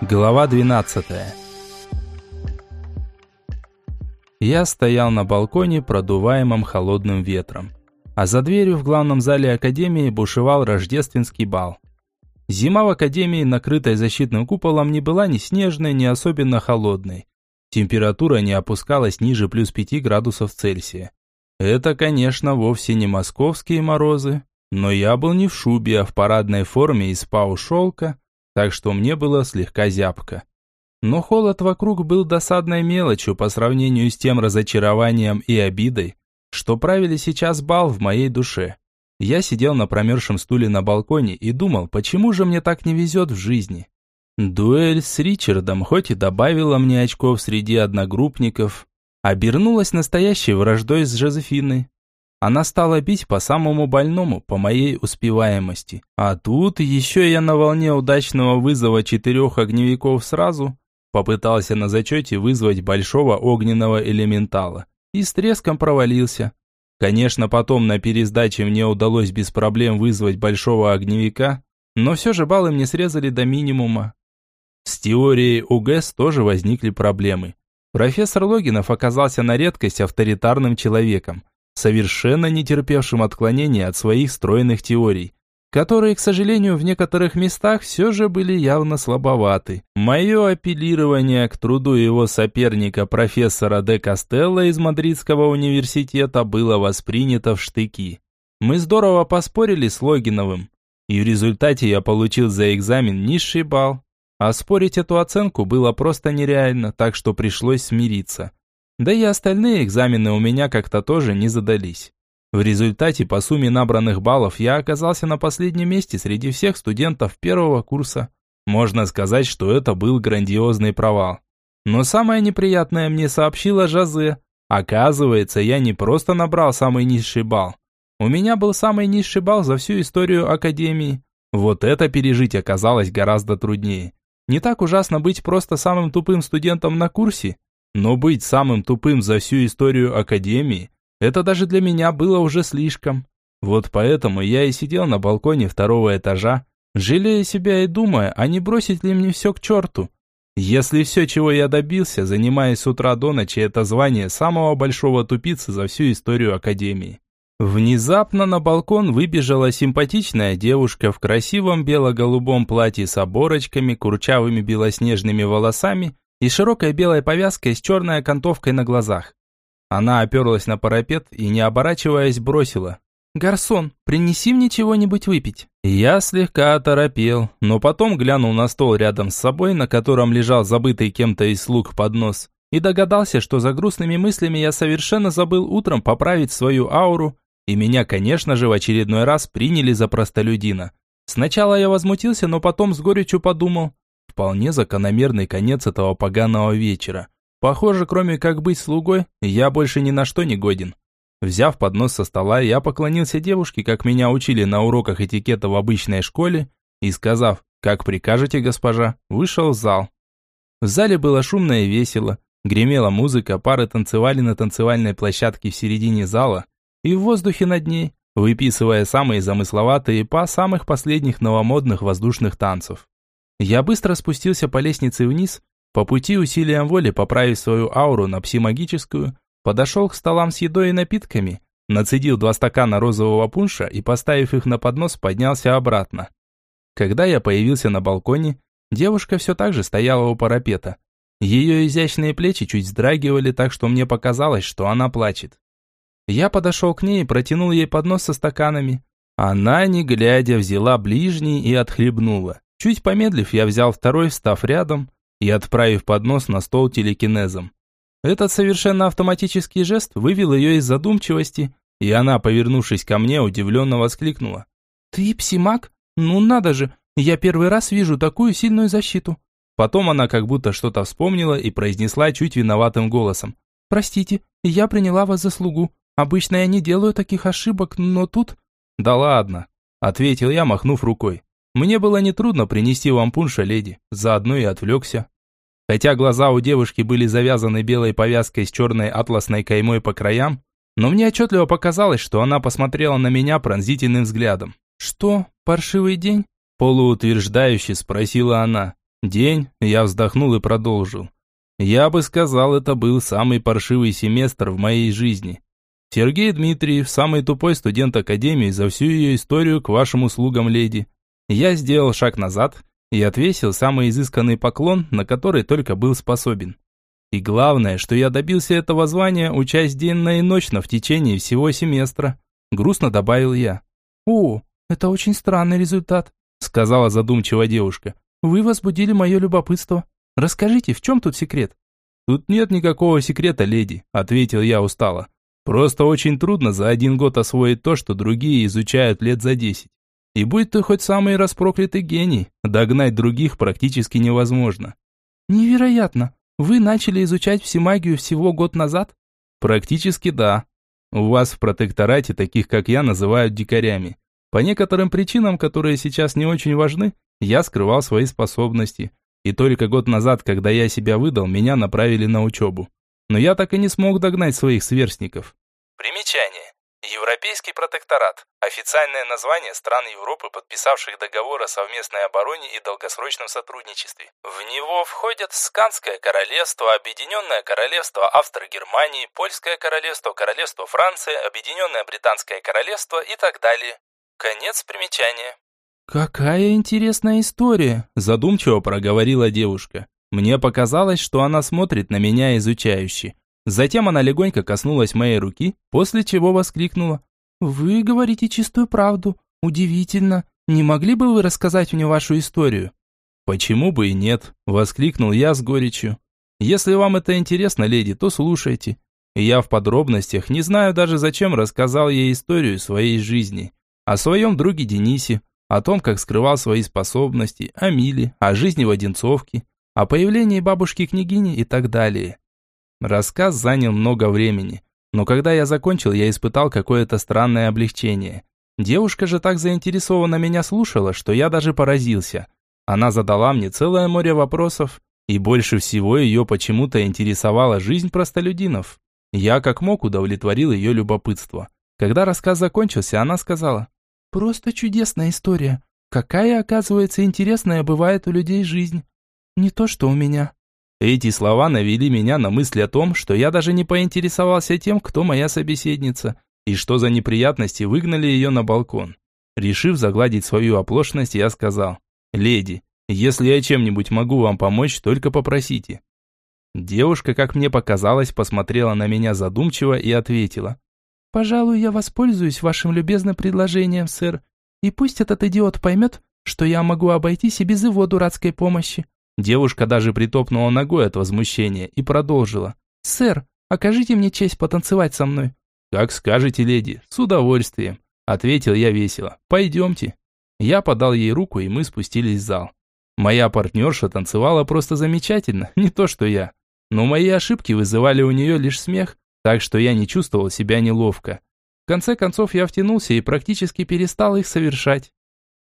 Глава 12 Я стоял на балконе, продуваемом холодным ветром. А за дверью в главном зале Академии бушевал рождественский бал. Зима в Академии, накрытой защитным куполом, не была ни снежной, ни особенно холодной. Температура не опускалась ниже плюс 5 градусов Цельсия. Это, конечно, вовсе не московские морозы, но я был не в шубе, а в парадной форме из пау-шелка, так что мне было слегка зябко. Но холод вокруг был досадной мелочью по сравнению с тем разочарованием и обидой, что правили сейчас бал в моей душе. Я сидел на промерзшем стуле на балконе и думал, почему же мне так не везет в жизни. Дуэль с Ричардом хоть и добавила мне очков среди одногруппников, обернулась настоящей враждой с Жозефиной. Она стала бить по самому больному, по моей успеваемости. А тут еще я на волне удачного вызова четырех огневиков сразу попытался на зачете вызвать большого огненного элементала. И с треском провалился. Конечно, потом на пересдаче мне удалось без проблем вызвать большого огневика, но все же баллы мне срезали до минимума. С теорией УГЭС тоже возникли проблемы. Профессор Логинов оказался на редкость авторитарным человеком совершенно не терпевшим отклонения от своих стройных теорий, которые, к сожалению, в некоторых местах все же были явно слабоваты. Мое апеллирование к труду его соперника профессора де Кастелло из Мадридского университета было воспринято в штыки. Мы здорово поспорили с Логиновым, и в результате я получил за экзамен низший балл. А спорить эту оценку было просто нереально, так что пришлось смириться. Да и остальные экзамены у меня как-то тоже не задались. В результате по сумме набранных баллов я оказался на последнем месте среди всех студентов первого курса. Можно сказать, что это был грандиозный провал. Но самое неприятное мне сообщила Жазе. Оказывается, я не просто набрал самый низший балл. У меня был самый низший балл за всю историю Академии. Вот это пережить оказалось гораздо труднее. Не так ужасно быть просто самым тупым студентом на курсе, но быть самым тупым за всю историю Академии, это даже для меня было уже слишком. Вот поэтому я и сидел на балконе второго этажа, жалея себя и думая, а не бросить ли мне все к черту. Если все, чего я добился, занимаясь с утра до ночи, это звание самого большого тупицы за всю историю Академии. Внезапно на балкон выбежала симпатичная девушка в красивом бело-голубом платье с оборочками, курчавыми белоснежными волосами и широкой белой повязкой с черной окантовкой на глазах. Она оперлась на парапет и, не оборачиваясь, бросила. «Гарсон, принеси мне чего-нибудь выпить». Я слегка оторопел, но потом глянул на стол рядом с собой, на котором лежал забытый кем-то из слуг поднос, и догадался, что за грустными мыслями я совершенно забыл утром поправить свою ауру, и меня, конечно же, в очередной раз приняли за простолюдина. Сначала я возмутился, но потом с горечью подумал, Вполне закономерный конец этого поганого вечера. Похоже, кроме как быть слугой, я больше ни на что не годен. Взяв поднос со стола, я поклонился девушке, как меня учили на уроках этикета в обычной школе, и, сказав «Как прикажете, госпожа», вышел в зал. В зале было шумно и весело. Гремела музыка, пары танцевали на танцевальной площадке в середине зала и в воздухе над ней, выписывая самые замысловатые па самых последних новомодных воздушных танцев. Я быстро спустился по лестнице вниз, по пути усилием воли поправив свою ауру на псимагическую, подошел к столам с едой и напитками, нацедил два стакана розового пунша и, поставив их на поднос, поднялся обратно. Когда я появился на балконе, девушка все так же стояла у парапета. Ее изящные плечи чуть вздрагивали, так что мне показалось, что она плачет. Я подошел к ней и протянул ей поднос со стаканами. Она, не глядя, взяла ближний и отхлебнула. Чуть помедлив, я взял второй, встав рядом и отправив поднос на стол телекинезом. Этот совершенно автоматический жест вывел ее из задумчивости, и она, повернувшись ко мне, удивленно воскликнула. «Ты псимак? Ну надо же, я первый раз вижу такую сильную защиту». Потом она как будто что-то вспомнила и произнесла чуть виноватым голосом. «Простите, я приняла вас за слугу. Обычно я не делаю таких ошибок, но тут...» «Да ладно», — ответил я, махнув рукой. Мне было нетрудно принести вам пунша, леди, заодно и отвлекся. Хотя глаза у девушки были завязаны белой повязкой с черной атласной каймой по краям, но мне отчетливо показалось, что она посмотрела на меня пронзительным взглядом. «Что, паршивый день?» Полуутверждающе спросила она. День, я вздохнул и продолжил. Я бы сказал, это был самый паршивый семестр в моей жизни. Сергей Дмитриев, самый тупой студент Академии за всю ее историю к вашим услугам, леди. Я сделал шаг назад и отвесил самый изысканный поклон, на который только был способен. И главное, что я добился этого звания, учась денно и ночно в течение всего семестра. Грустно добавил я. «О, это очень странный результат», сказала задумчиво девушка. «Вы возбудили мое любопытство. Расскажите, в чем тут секрет?» «Тут нет никакого секрета, леди», ответил я устало. «Просто очень трудно за один год освоить то, что другие изучают лет за десять. И будь ты хоть самый распроклятый гений, догнать других практически невозможно». «Невероятно! Вы начали изучать всемагию всего год назад? Практически да. У вас в протекторате таких, как я, называют дикарями. По некоторым причинам, которые сейчас не очень важны, я скрывал свои способности. И только год назад, когда я себя выдал, меня направили на учебу. Но я так и не смог догнать своих сверстников. Примечание. Европейский протекторат – официальное название стран Европы, подписавших договор о совместной обороне и долгосрочном сотрудничестве. В него входят Сканское королевство, Объединенное королевство Австро-Германии, Польское королевство, Королевство Франции, Объединенное Британское королевство и так далее. Конец примечания. «Какая интересная история», – задумчиво проговорила девушка. Мне показалось, что она смотрит на меня изучающе. Затем она легонько коснулась моей руки, после чего воскликнула. «Вы говорите чистую правду. Удивительно. Не могли бы вы рассказать мне вашу историю?» «Почему бы и нет?» – воскликнул я с горечью. «Если вам это интересно, леди, то слушайте. Я в подробностях не знаю даже зачем рассказал ей историю своей жизни. О своем друге Денисе, о том, как скрывал свои способности, о Миле, о жизни в Одинцовке, о появлении бабушки-княгини и так далее. Рассказ занял много времени, но когда я закончил, я испытал какое-то странное облегчение. Девушка же так заинтересованно меня слушала, что я даже поразился. Она задала мне целое море вопросов, и больше всего ее почему-то интересовала жизнь простолюдинов. Я как мог удовлетворил ее любопытство. Когда рассказ закончился, она сказала, «Просто чудесная история. Какая, оказывается, интересная бывает у людей жизнь. Не то, что у меня». Эти слова навели меня на мысль о том, что я даже не поинтересовался тем, кто моя собеседница, и что за неприятности выгнали ее на балкон. Решив загладить свою оплошность, я сказал, «Леди, если я чем-нибудь могу вам помочь, только попросите». Девушка, как мне показалось, посмотрела на меня задумчиво и ответила, «Пожалуй, я воспользуюсь вашим любезным предложением, сэр, и пусть этот идиот поймет, что я могу обойтись и без его дурацкой помощи. Девушка даже притопнула ногой от возмущения и продолжила. «Сэр, окажите мне честь потанцевать со мной». «Как скажете, леди, с удовольствием», – ответил я весело. «Пойдемте». Я подал ей руку, и мы спустились в зал. Моя партнерша танцевала просто замечательно, не то что я. Но мои ошибки вызывали у нее лишь смех, так что я не чувствовал себя неловко. В конце концов я втянулся и практически перестал их совершать.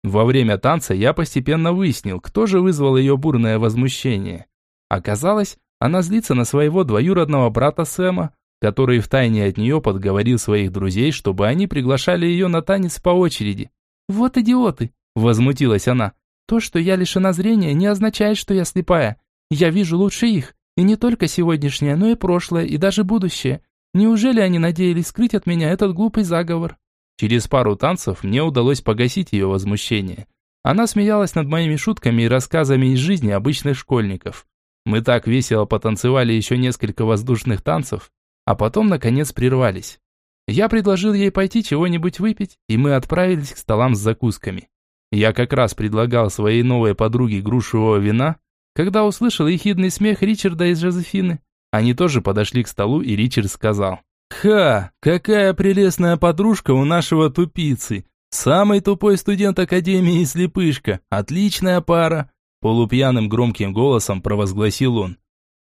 Во время танца я постепенно выяснил, кто же вызвал ее бурное возмущение. Оказалось, она злится на своего двоюродного брата Сэма, который втайне от нее подговорил своих друзей, чтобы они приглашали ее на танец по очереди. «Вот идиоты!» – возмутилась она. «То, что я лишена зрения, не означает, что я слепая. Я вижу лучше их, и не только сегодняшнее, но и прошлое, и даже будущее. Неужели они надеялись скрыть от меня этот глупый заговор?» Через пару танцев мне удалось погасить ее возмущение. Она смеялась над моими шутками и рассказами из жизни обычных школьников. Мы так весело потанцевали еще несколько воздушных танцев, а потом, наконец, прервались. Я предложил ей пойти чего-нибудь выпить, и мы отправились к столам с закусками. Я как раз предлагал своей новой подруге грушевого вина, когда услышал ехидный смех Ричарда из Жозефины. Они тоже подошли к столу, и Ричард сказал, Ха, какая прелестная подружка у нашего тупицы. Самый тупой студент Академии и слепышка. Отличная пара. Полупьяным громким голосом провозгласил он.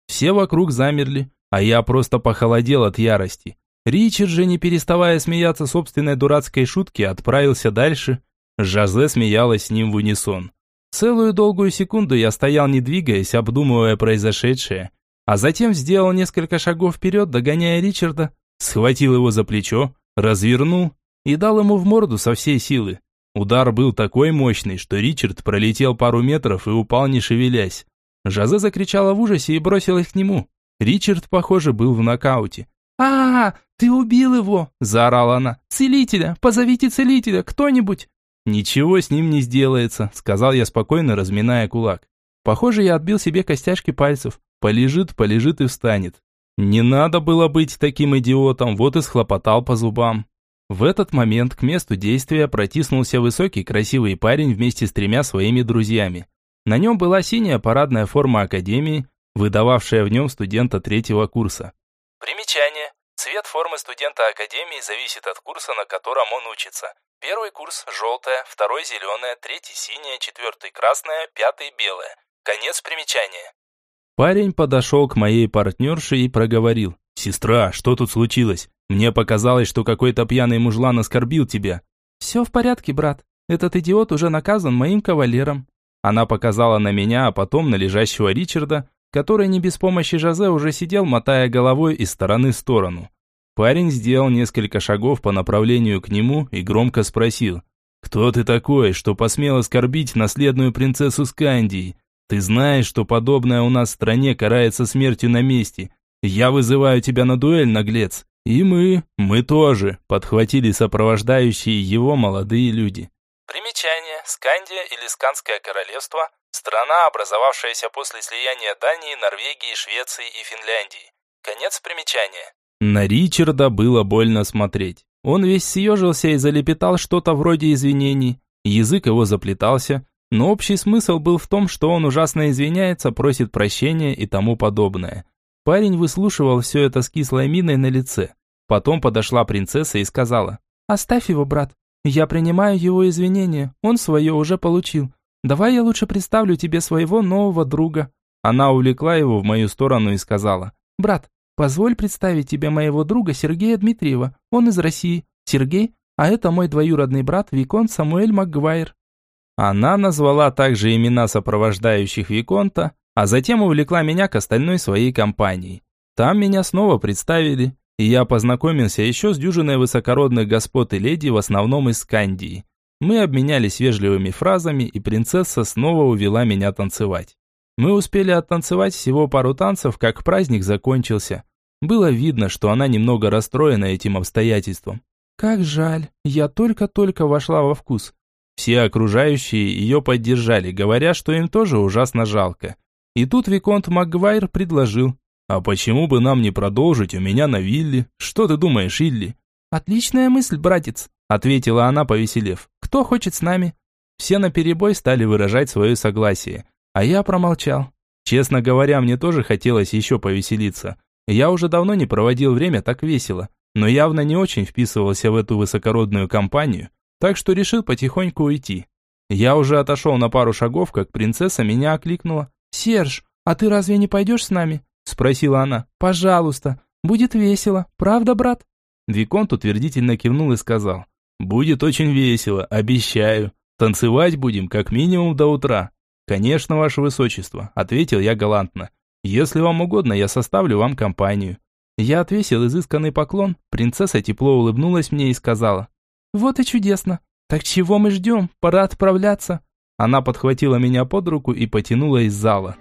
Все вокруг замерли, а я просто похолодел от ярости. Ричард же, не переставая смеяться собственной дурацкой шутки, отправился дальше. Жозе смеялась с ним в унисон. Целую долгую секунду я стоял не двигаясь, обдумывая произошедшее, а затем сделал несколько шагов вперед, догоняя Ричарда, схватил его за плечо, развернул и дал ему в морду со всей силы. Удар был такой мощный, что Ричард пролетел пару метров и упал не шевелясь. Жазе закричала в ужасе и бросилась к нему. Ричард, похоже, был в нокауте. а, -а, -а ты убил его!» – заорала она. «Целителя! Позовите целителя! Кто-нибудь!» «Ничего с ним не сделается», – сказал я спокойно, разминая кулак. Похоже, я отбил себе костяшки пальцев. Полежит, полежит и встанет. Не надо было быть таким идиотом, вот и схлопотал по зубам. В этот момент к месту действия протиснулся высокий красивый парень вместе с тремя своими друзьями. На нем была синяя парадная форма академии, выдававшая в нем студента третьего курса. Примечание. Цвет формы студента академии зависит от курса, на котором он учится. Первый курс – желтая, второй – зеленая, третий – синяя, четвертый – красная, пятый – белая. Конец примечания. Парень подошел к моей партнерше и проговорил. «Сестра, что тут случилось? Мне показалось, что какой-то пьяный мужлан оскорбил тебя». «Все в порядке, брат. Этот идиот уже наказан моим кавалером». Она показала на меня, а потом на лежащего Ричарда, который не без помощи Жозе уже сидел, мотая головой из стороны в сторону. Парень сделал несколько шагов по направлению к нему и громко спросил. «Кто ты такой, что посмел оскорбить наследную принцессу Скандии? Ты знаешь, что подобное у нас в стране карается смертью на месте. Я вызываю тебя на дуэль, наглец. И мы, мы тоже», подхватили сопровождающие его молодые люди. Примечание. Скандия или Скандское королевство – страна, образовавшаяся после слияния Дании, Норвегии, Швеции и Финляндии. Конец примечания. На Ричарда было больно смотреть. Он весь съежился и залепетал что-то вроде извинений. Язык его заплетался, но общий смысл был в том, что он ужасно извиняется, просит прощения и тому подобное. Парень выслушивал все это с кислой миной на лице. Потом подошла принцесса и сказала, «Оставь его, брат. Я принимаю его извинения, он свое уже получил. Давай я лучше представлю тебе своего нового друга». Она увлекла его в мою сторону и сказала, «Брат, Позволь представить тебе моего друга Сергея Дмитриева. Он из России. Сергей, а это мой двоюродный брат Виконт Самуэль Макгвайр». Она назвала также имена сопровождающих Виконта, а затем увлекла меня к остальной своей компании. Там меня снова представили, и я познакомился еще с дюжиной высокородных господ и леди, в основном из Скандии. Мы обменялись вежливыми фразами, и принцесса снова увела меня танцевать. Мы успели оттанцевать всего пару танцев, как праздник закончился. Было видно, что она немного расстроена этим обстоятельством. Как жаль, я только-только вошла во вкус. Все окружающие ее поддержали, говоря, что им тоже ужасно жалко. И тут Виконт Макгвайр предложил, «А почему бы нам не продолжить у меня на вилле? Что ты думаешь, Илли?» «Отличная мысль, братец», — ответила она, повеселев. «Кто хочет с нами?» Все наперебой стали выражать свое согласие. А я промолчал. Честно говоря, мне тоже хотелось еще повеселиться. Я уже давно не проводил время так весело, но явно не очень вписывался в эту высокородную компанию, так что решил потихоньку уйти. Я уже отошел на пару шагов, как принцесса меня окликнула. «Серж, а ты разве не пойдешь с нами?» – спросила она. «Пожалуйста, будет весело, правда, брат?» Виконт утвердительно кивнул и сказал. «Будет очень весело, обещаю. Танцевать будем как минимум до утра. «Конечно, ваше высочество», – ответил я галантно. «Если вам угодно, я составлю вам компанию». Я отвесил изысканный поклон, принцесса тепло улыбнулась мне и сказала. «Вот и чудесно. Так чего мы ждем? Пора отправляться». Она подхватила меня под руку и потянула из зала.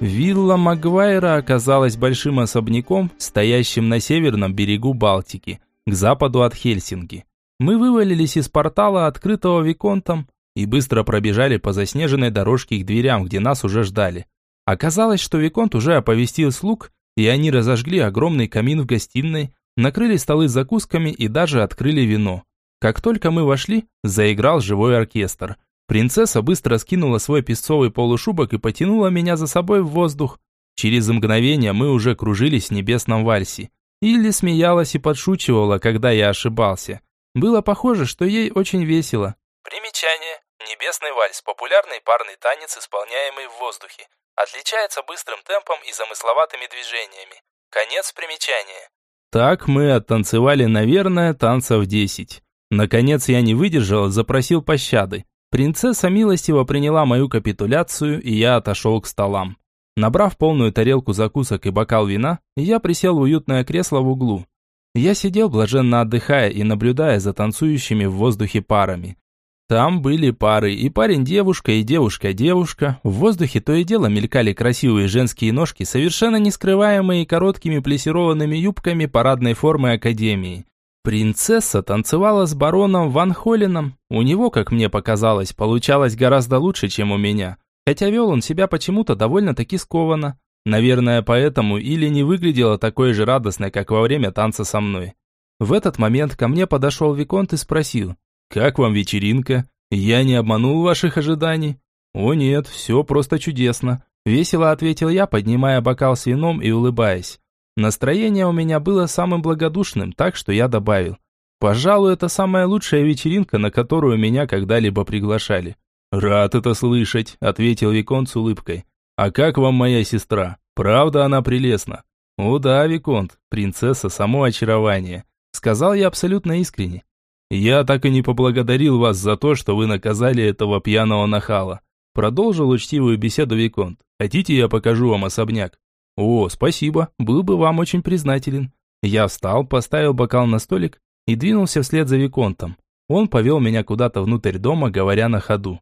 Вилла Магуайра оказалась большим особняком, стоящим на северном берегу Балтики, к западу от Хельсинки. Мы вывалились из портала, открытого Виконтом, и быстро пробежали по заснеженной дорожке к дверям, где нас уже ждали. Оказалось, что Виконт уже оповестил слуг, и они разожгли огромный камин в гостиной, накрыли столы закусками и даже открыли вино. Как только мы вошли, заиграл живой оркестр. Принцесса быстро скинула свой песцовый полушубок и потянула меня за собой в воздух. Через мгновение мы уже кружились в небесном вальсе. Илли смеялась и подшучивала, когда я ошибался. Было похоже, что ей очень весело. Примечание. Небесный вальс – популярный парный танец, исполняемый в воздухе. Отличается быстрым темпом и замысловатыми движениями. Конец примечания. Так мы оттанцевали, наверное, танцев десять. Наконец я не выдержал, запросил пощады. Принцесса милостиво приняла мою капитуляцию, и я отошел к столам. Набрав полную тарелку закусок и бокал вина, я присел в уютное кресло в углу. Я сидел блаженно отдыхая и наблюдая за танцующими в воздухе парами. Там были пары и парень-девушка, и девушка-девушка. В воздухе то и дело мелькали красивые женские ножки, совершенно не скрываемые короткими плессированными юбками парадной формы Академии. Принцесса танцевала с бароном Ван Холлином. У него, как мне показалось, получалось гораздо лучше, чем у меня. Хотя вел он себя почему-то довольно-таки скованно. Наверное, поэтому или не выглядела такой же радостной, как во время танца со мной. В этот момент ко мне подошел Виконт и спросил, «Как вам вечеринка? Я не обманул ваших ожиданий?» «О нет, все просто чудесно», – весело ответил я, поднимая бокал с вином и улыбаясь. Настроение у меня было самым благодушным, так что я добавил. «Пожалуй, это самая лучшая вечеринка, на которую меня когда-либо приглашали». «Рад это слышать», – ответил Виконт с улыбкой. «А как вам моя сестра? Правда она прелестна?» «О да, Виконт, принцесса само очарование», — сказал я абсолютно искренне. «Я так и не поблагодарил вас за то, что вы наказали этого пьяного нахала», продолжил учтивую беседу Виконт. «Хотите, я покажу вам особняк?» «О, спасибо, был бы вам очень признателен». Я встал, поставил бокал на столик и двинулся вслед за Виконтом. Он повел меня куда-то внутрь дома, говоря на ходу.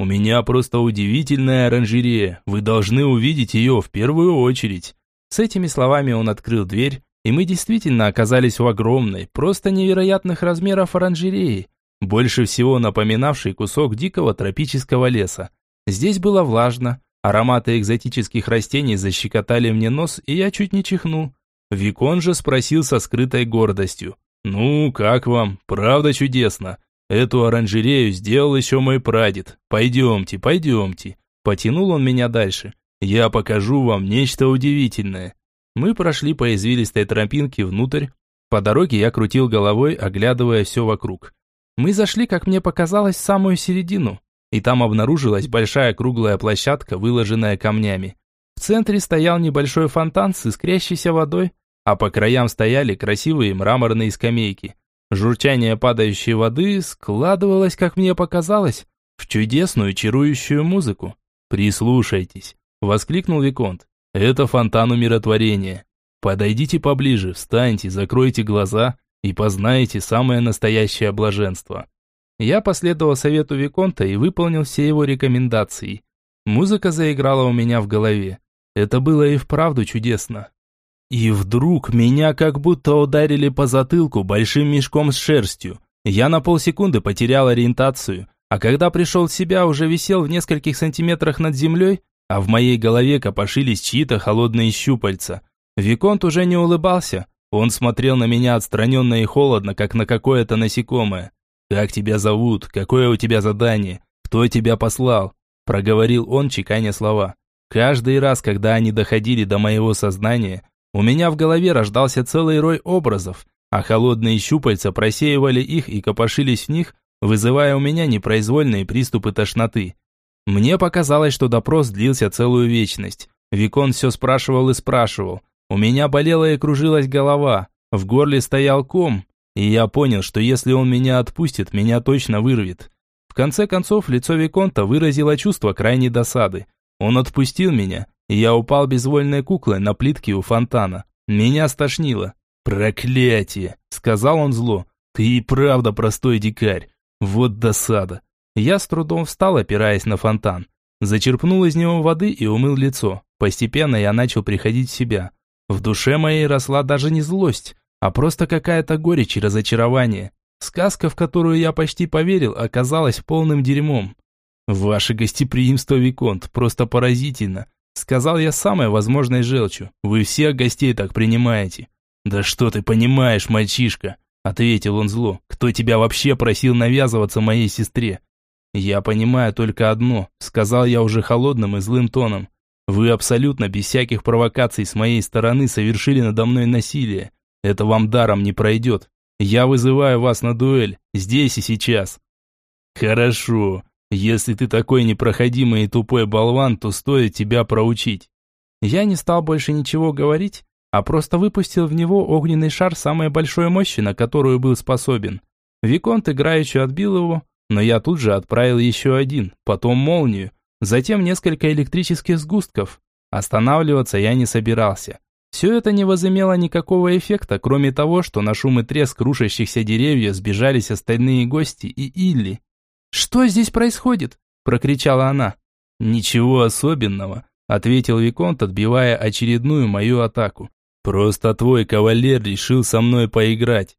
У меня просто удивительная оранжерея. Вы должны увидеть ее в первую очередь. С этими словами он открыл дверь, и мы действительно оказались в огромной, просто невероятных размеров оранжереи, больше всего напоминавшей кусок дикого тропического леса. Здесь было влажно, ароматы экзотических растений защекотали мне нос, и я чуть не чихнул. Викон же спросил со скрытой гордостью. «Ну, как вам? Правда чудесно?» Эту оранжерею сделал еще мой прадед. Пойдемте, пойдемте. Потянул он меня дальше. Я покажу вам нечто удивительное. Мы прошли по извилистой тропинке внутрь. По дороге я крутил головой, оглядывая все вокруг. Мы зашли, как мне показалось, в самую середину. И там обнаружилась большая круглая площадка, выложенная камнями. В центре стоял небольшой фонтан с искрящейся водой, а по краям стояли красивые мраморные скамейки. Журчание падающей воды складывалось, как мне показалось, в чудесную чарующую музыку. «Прислушайтесь!» – воскликнул Виконт. «Это фонтан умиротворения. Подойдите поближе, встаньте, закройте глаза и познаете самое настоящее блаженство». Я последовал совету Виконта и выполнил все его рекомендации. Музыка заиграла у меня в голове. Это было и вправду чудесно. И вдруг меня как будто ударили по затылку большим мешком с шерстью. Я на полсекунды потерял ориентацию, а когда пришел в себя, уже висел в нескольких сантиметрах над землей, а в моей голове копошились чьи-то холодные щупальца. Виконт уже не улыбался, он смотрел на меня отстраненно и холодно, как на какое-то насекомое. «Как тебя зовут? Какое у тебя задание? Кто тебя послал?» Проговорил он, чеканя слова. Каждый раз, когда они доходили до моего сознания, у меня в голове рождался целый рой образов, а холодные щупальца просеивали их и копошились в них, вызывая у меня непроизвольные приступы тошноты. Мне показалось, что допрос длился целую вечность. Викон все спрашивал и спрашивал. У меня болела и кружилась голова, в горле стоял ком, и я понял, что если он меня отпустит, меня точно вырвет. В конце концов, лицо Виконта выразило чувство крайней досады. Он отпустил меня, я упал безвольной куклой на плитке у фонтана. Меня стошнило. «Проклятие!» – сказал он зло. «Ты и правда простой дикарь. Вот досада!» Я с трудом встал, опираясь на фонтан. Зачерпнул из него воды и умыл лицо. Постепенно я начал приходить в себя. В душе моей росла даже не злость, а просто какая-то горечь и разочарование. Сказка, в которую я почти поверил, оказалась полным дерьмом. Ваше гостеприимство, Виконт, просто поразительно. Сказал я самой возможной желчью. Вы всех гостей так принимаете. Да что ты понимаешь, мальчишка? Ответил он зло. Кто тебя вообще просил навязываться моей сестре? Я понимаю только одно, сказал я уже холодным и злым тоном. Вы абсолютно без всяких провокаций с моей стороны совершили надо мной насилие. Это вам даром не пройдет. Я вызываю вас на дуэль, здесь и сейчас. Хорошо, если ты такой непроходимый и тупой болван, то стоит тебя проучить. Я не стал больше ничего говорить, а просто выпустил в него огненный шар самой большой мощи, на которую был способен. Виконт играючи отбил его, но я тут же отправил еще один, потом молнию, затем несколько электрических сгустков. Останавливаться я не собирался. Все это не возымело никакого эффекта, кроме того, что на шум и треск рушащихся деревьев сбежались остальные гости и Илли. «Что здесь происходит?» – прокричала она. «Ничего особенного», – ответил Виконт, отбивая очередную мою атаку. «Просто твой кавалер решил со мной поиграть.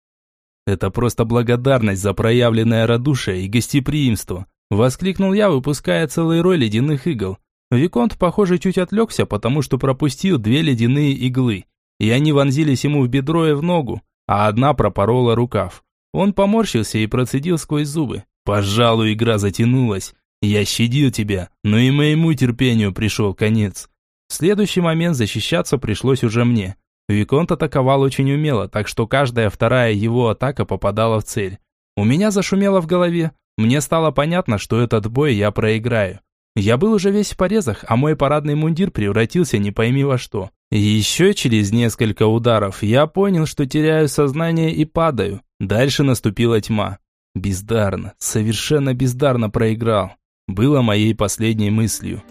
Это просто благодарность за проявленное радушие и гостеприимство», – воскликнул я, выпуская целый рой ледяных игл. Виконт, похоже, чуть отвлекся, потому что пропустил две ледяные иглы, и они вонзились ему в бедро и в ногу, а одна пропорола рукав. Он поморщился и процедил сквозь зубы. «Пожалуй, игра затянулась. Я щадил тебя, но и моему терпению пришел конец». В следующий момент защищаться пришлось уже мне. Виконт атаковал очень умело, так что каждая вторая его атака попадала в цель. У меня зашумело в голове. Мне стало понятно, что этот бой я проиграю. Я был уже весь в порезах, а мой парадный мундир превратился не пойми во что. еще через несколько ударов я понял, что теряю сознание и падаю. Дальше наступила тьма. Бездарно, совершенно бездарно проиграл. Было моей последней мыслью.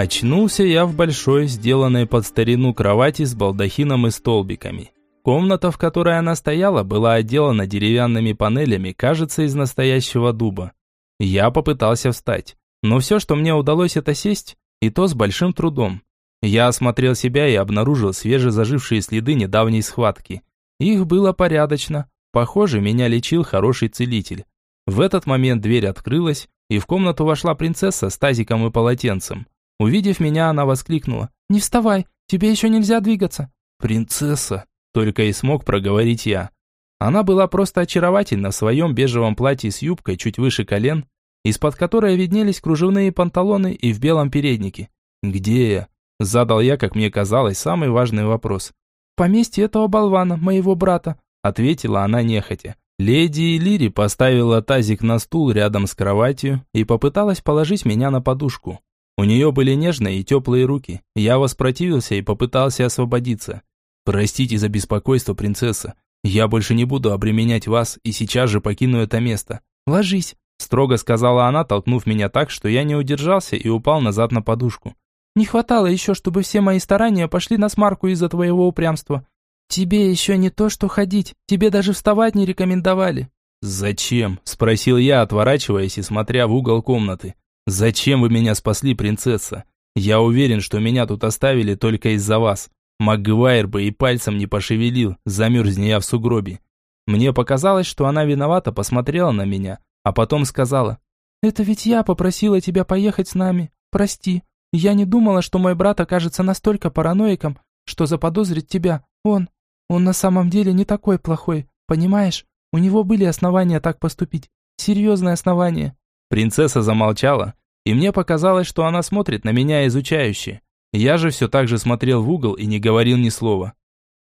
Очнулся я в большой, сделанной под старину кровати с балдахином и столбиками. Комната, в которой она стояла, была отделана деревянными панелями, кажется, из настоящего дуба. Я попытался встать, но все, что мне удалось, это сесть, и то с большим трудом. Я осмотрел себя и обнаружил свежезажившие следы недавней схватки. Их было порядочно. Похоже, меня лечил хороший целитель. В этот момент дверь открылась, и в комнату вошла принцесса с тазиком и полотенцем. Увидев меня, она воскликнула. «Не вставай, тебе еще нельзя двигаться». «Принцесса!» Только и смог проговорить я. Она была просто очаровательна в своем бежевом платье с юбкой чуть выше колен, из-под которой виднелись кружевные панталоны и в белом переднике. «Где я?» – задал я, как мне казалось, самый важный вопрос. «В поместье этого болвана, моего брата», – ответила она нехотя. Леди Лири поставила тазик на стул рядом с кроватью и попыталась положить меня на подушку. У нее были нежные и теплые руки. Я воспротивился и попытался освободиться. «Простите за беспокойство, принцесса. Я больше не буду обременять вас и сейчас же покину это место. Ложись, строго сказала она, толкнув меня так, что я не удержался и упал назад на подушку. Не хватало еще, чтобы все мои старания пошли на смарку из-за твоего упрямства. Тебе еще не то, что ходить, тебе даже вставать не рекомендовали. Зачем? спросил я, отворачиваясь и смотря в угол комнаты. Зачем вы меня спасли, принцесса? Я уверен, что меня тут оставили только из-за вас. Магуайр бы и пальцем не пошевелил, замерзни я в сугробе. Мне показалось, что она виновата, посмотрела на меня, а потом сказала, «Это ведь я попросила тебя поехать с нами. Прости, я не думала, что мой брат окажется настолько параноиком, что заподозрит тебя. Он, он на самом деле не такой плохой, понимаешь? У него были основания так поступить, серьезные основания». Принцесса замолчала, и мне показалось, что она смотрит на меня изучающе. Я же все так же смотрел в угол и не говорил ни слова.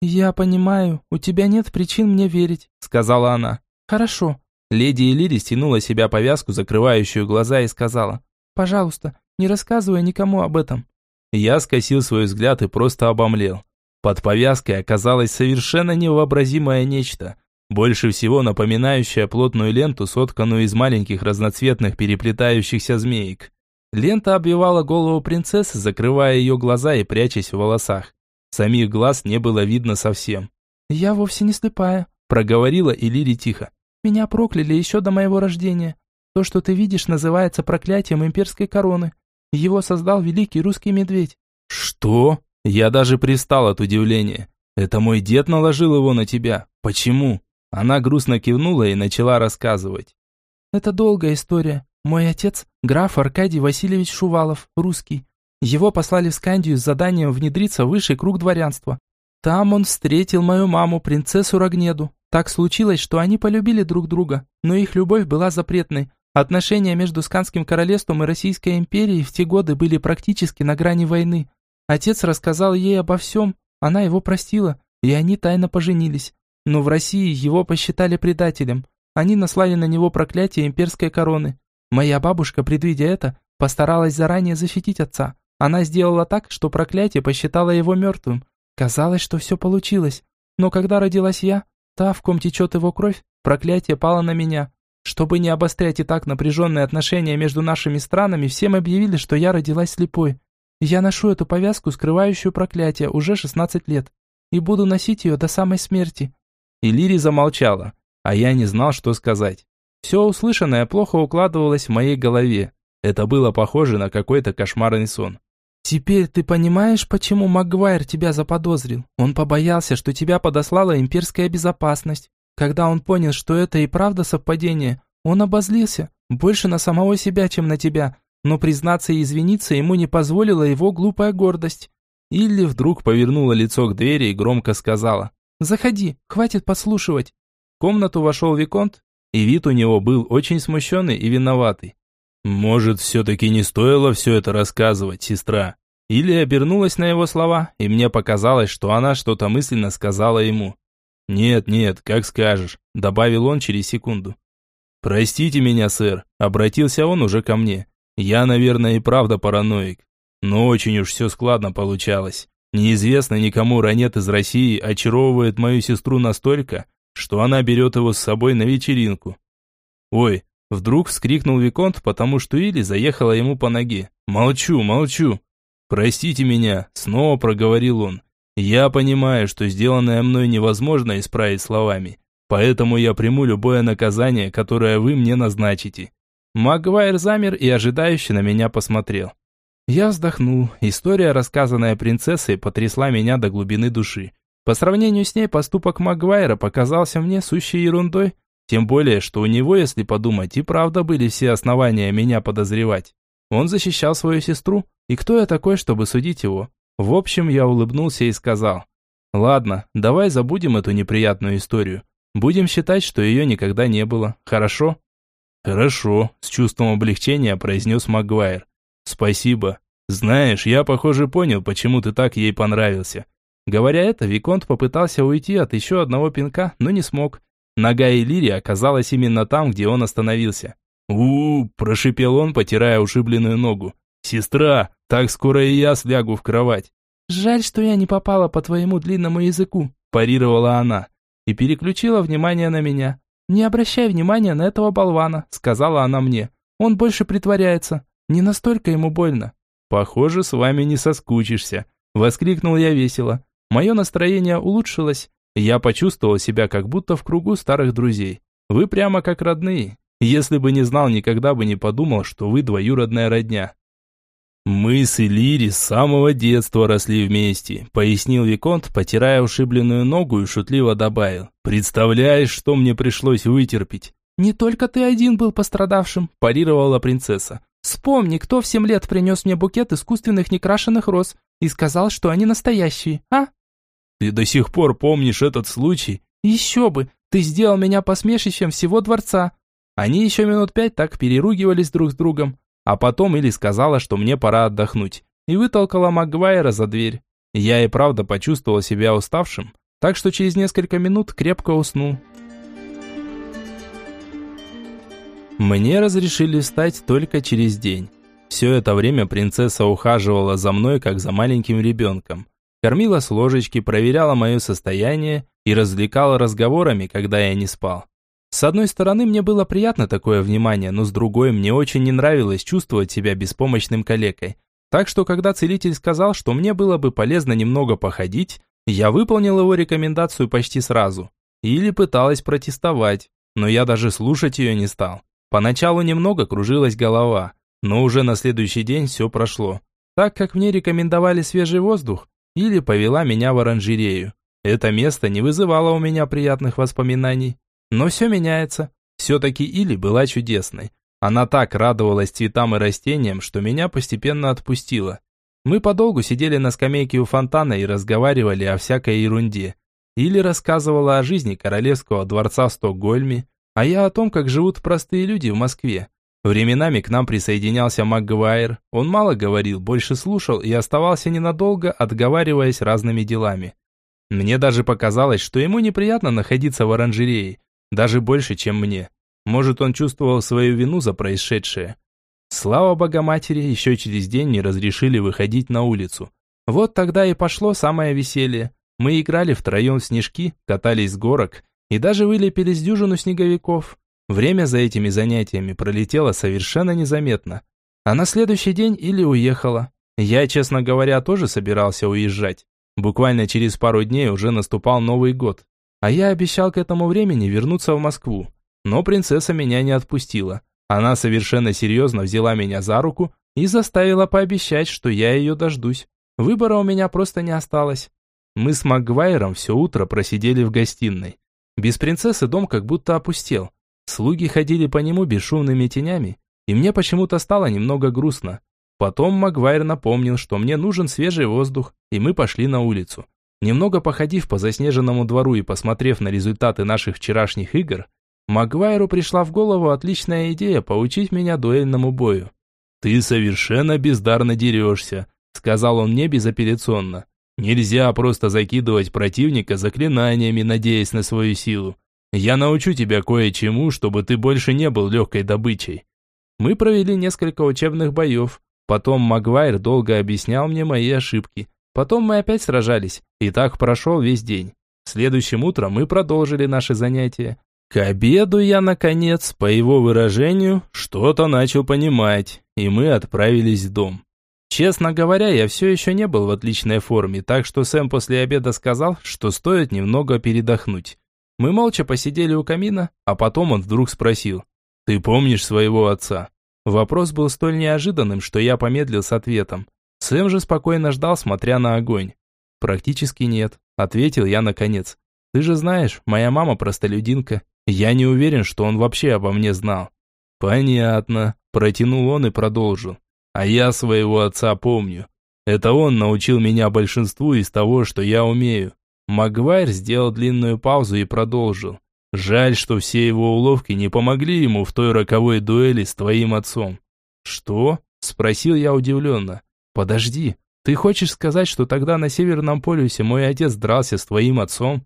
«Я понимаю, у тебя нет причин мне верить», — сказала она. «Хорошо». Леди Элири стянула себя повязку, закрывающую глаза, и сказала. «Пожалуйста, не рассказывай никому об этом». Я скосил свой взгляд и просто обомлел. Под повязкой оказалось совершенно невообразимое нечто, больше всего напоминающее плотную ленту, сотканную из маленьких разноцветных переплетающихся змеек. Лента обвивала голову принцессы, закрывая ее глаза и прячась в волосах. Самих глаз не было видно совсем. «Я вовсе не слепая», – проговорила Элири тихо. «Меня прокляли еще до моего рождения. То, что ты видишь, называется проклятием имперской короны. Его создал великий русский медведь». «Что?» Я даже пристал от удивления. «Это мой дед наложил его на тебя. Почему?» Она грустно кивнула и начала рассказывать. «Это долгая история. Мой отец – граф Аркадий Васильевич Шувалов, русский. Его послали в Скандию с заданием внедриться в высший круг дворянства. Там он встретил мою маму, принцессу Рогнеду. Так случилось, что они полюбили друг друга, но их любовь была запретной. Отношения между Сканским королевством и Российской империей в те годы были практически на грани войны. Отец рассказал ей обо всем, она его простила, и они тайно поженились. Но в России его посчитали предателем. Они наслали на него проклятие имперской короны. Моя бабушка, предвидя это, постаралась заранее защитить отца. Она сделала так, что проклятие посчитало его мертвым. Казалось, что все получилось. Но когда родилась я, та, в ком течет его кровь, проклятие пало на меня. Чтобы не обострять и так напряженные отношения между нашими странами, всем объявили, что я родилась слепой. Я ношу эту повязку, скрывающую проклятие, уже 16 лет, и буду носить ее до самой смерти». И Лири замолчала, а я не знал, что сказать. Все услышанное плохо укладывалось в моей голове. Это было похоже на какой-то кошмарный сон. «Теперь ты понимаешь, почему Магуайр тебя заподозрил? Он побоялся, что тебя подослала имперская безопасность. Когда он понял, что это и правда совпадение, он обозлился, больше на самого себя, чем на тебя, но признаться и извиниться ему не позволила его глупая гордость». Илли вдруг повернула лицо к двери и громко сказала «Заходи, хватит подслушивать». В комнату вошел Виконт, и вид у него был очень смущенный и виноватый. «Может, все-таки не стоило все это рассказывать, сестра?» Или обернулась на его слова, и мне показалось, что она что-то мысленно сказала ему. «Нет, нет, как скажешь», – добавил он через секунду. «Простите меня, сэр», – обратился он уже ко мне. «Я, наверное, и правда параноик. Но очень уж все складно получалось. Неизвестно никому ранет из России очаровывает мою сестру настолько, что она берет его с собой на вечеринку. Ой, вдруг вскрикнул Виконт, потому что Или заехала ему по ноге. Молчу, молчу. Простите меня, снова проговорил он. Я понимаю, что сделанное мной невозможно исправить словами, поэтому я приму любое наказание, которое вы мне назначите. Магуайр замер и ожидающе на меня посмотрел. Я вздохнул. История, рассказанная принцессой, потрясла меня до глубины души. По сравнению с ней поступок Магуайра показался мне сущей ерундой, тем более, что у него, если подумать, и правда были все основания меня подозревать. Он защищал свою сестру, и кто я такой, чтобы судить его? В общем, я улыбнулся и сказал, «Ладно, давай забудем эту неприятную историю. Будем считать, что ее никогда не было. Хорошо?» «Хорошо», – с чувством облегчения произнес Магуайр. «Спасибо. Знаешь, я, похоже, понял, почему ты так ей понравился. Говоря это, Виконт попытался уйти от еще одного пинка, но не смог. Нога Элири оказалась именно там, где он остановился. у, -у, прошипел он, потирая ушибленную ногу. «Сестра, так скоро и я слягу в кровать». «Жаль, что я не попала по твоему длинному языку», парировала она и переключила внимание на меня. «Не обращай внимания на этого болвана», сказала она мне. «Он больше притворяется. Не настолько ему больно». «Похоже, с вами не соскучишься», воскликнул я весело. Мое настроение улучшилось. Я почувствовал себя как будто в кругу старых друзей. Вы прямо как родные. Если бы не знал, никогда бы не подумал, что вы двоюродная родня. «Мы с Элири с самого детства росли вместе», — пояснил Виконт, потирая ушибленную ногу и шутливо добавил. «Представляешь, что мне пришлось вытерпеть?» «Не только ты один был пострадавшим», – парировала принцесса. «Вспомни, кто в семь лет принес мне букет искусственных некрашенных роз и сказал, что они настоящие, а?» Ты до сих пор помнишь этот случай? Еще бы, ты сделал меня посмешищем всего дворца. Они еще минут пять так переругивались друг с другом, а потом Или сказала, что мне пора отдохнуть, и вытолкала Магуайра за дверь. Я и правда почувствовал себя уставшим, так что через несколько минут крепко уснул. Мне разрешили встать только через день. Все это время принцесса ухаживала за мной, как за маленьким ребенком. Кормила с ложечки, проверяла мое состояние и развлекала разговорами, когда я не спал. С одной стороны, мне было приятно такое внимание, но с другой, мне очень не нравилось чувствовать себя беспомощным калекой. Так что, когда целитель сказал, что мне было бы полезно немного походить, я выполнил его рекомендацию почти сразу. Или пыталась протестовать, но я даже слушать ее не стал. Поначалу немного кружилась голова, но уже на следующий день все прошло. Так как мне рекомендовали свежий воздух, или повела меня в оранжерею. Это место не вызывало у меня приятных воспоминаний. Но все меняется. Все-таки Или была чудесной. Она так радовалась цветам и растениям, что меня постепенно отпустила. Мы подолгу сидели на скамейке у фонтана и разговаривали о всякой ерунде. Или рассказывала о жизни королевского дворца в Стокгольме, а я о том, как живут простые люди в Москве. Временами к нам присоединялся Макгвайр. Он мало говорил, больше слушал и оставался ненадолго, отговариваясь разными делами. Мне даже показалось, что ему неприятно находиться в оранжерее, даже больше, чем мне. Может, он чувствовал свою вину за происшедшее. Слава Богоматери, еще через день мне разрешили выходить на улицу. Вот тогда и пошло самое веселье. Мы играли втроем в снежки, катались с горок и даже вылепили с дюжину снеговиков. Время за этими занятиями пролетело совершенно незаметно. А на следующий день Или уехала. Я, честно говоря, тоже собирался уезжать. Буквально через пару дней уже наступал Новый год. А я обещал к этому времени вернуться в Москву. Но принцесса меня не отпустила. Она совершенно серьезно взяла меня за руку и заставила пообещать, что я ее дождусь. Выбора у меня просто не осталось. Мы с Макгвайром все утро просидели в гостиной. Без принцессы дом как будто опустел. Слуги ходили по нему бесшумными тенями, и мне почему-то стало немного грустно. Потом Магуайр напомнил, что мне нужен свежий воздух, и мы пошли на улицу. Немного походив по заснеженному двору и посмотрев на результаты наших вчерашних игр, Магуайру пришла в голову отличная идея поучить меня дуэльному бою. «Ты совершенно бездарно дерешься», — сказал он мне безапелляционно. «Нельзя просто закидывать противника заклинаниями, надеясь на свою силу. Я научу тебя кое-чему, чтобы ты больше не был легкой добычей». Мы провели несколько учебных боев, Потом Магуайр долго объяснял мне мои ошибки. Потом мы опять сражались, и так прошел весь день. Следующим утром мы продолжили наши занятия. К обеду я, наконец, по его выражению, что-то начал понимать, и мы отправились в дом. Честно говоря, я все еще не был в отличной форме, так что Сэм после обеда сказал, что стоит немного передохнуть. Мы молча посидели у камина, а потом он вдруг спросил, «Ты помнишь своего отца?» Вопрос был столь неожиданным, что я помедлил с ответом. Сэм же спокойно ждал, смотря на огонь. «Практически нет», – ответил я наконец. «Ты же знаешь, моя мама простолюдинка. Я не уверен, что он вообще обо мне знал». «Понятно», – протянул он и продолжил. «А я своего отца помню. Это он научил меня большинству из того, что я умею». Магуайр сделал длинную паузу и продолжил. Жаль, что все его уловки не помогли ему в той роковой дуэли с твоим отцом. Что? Спросил я удивленно. Подожди, ты хочешь сказать, что тогда на Северном полюсе мой отец дрался с твоим отцом?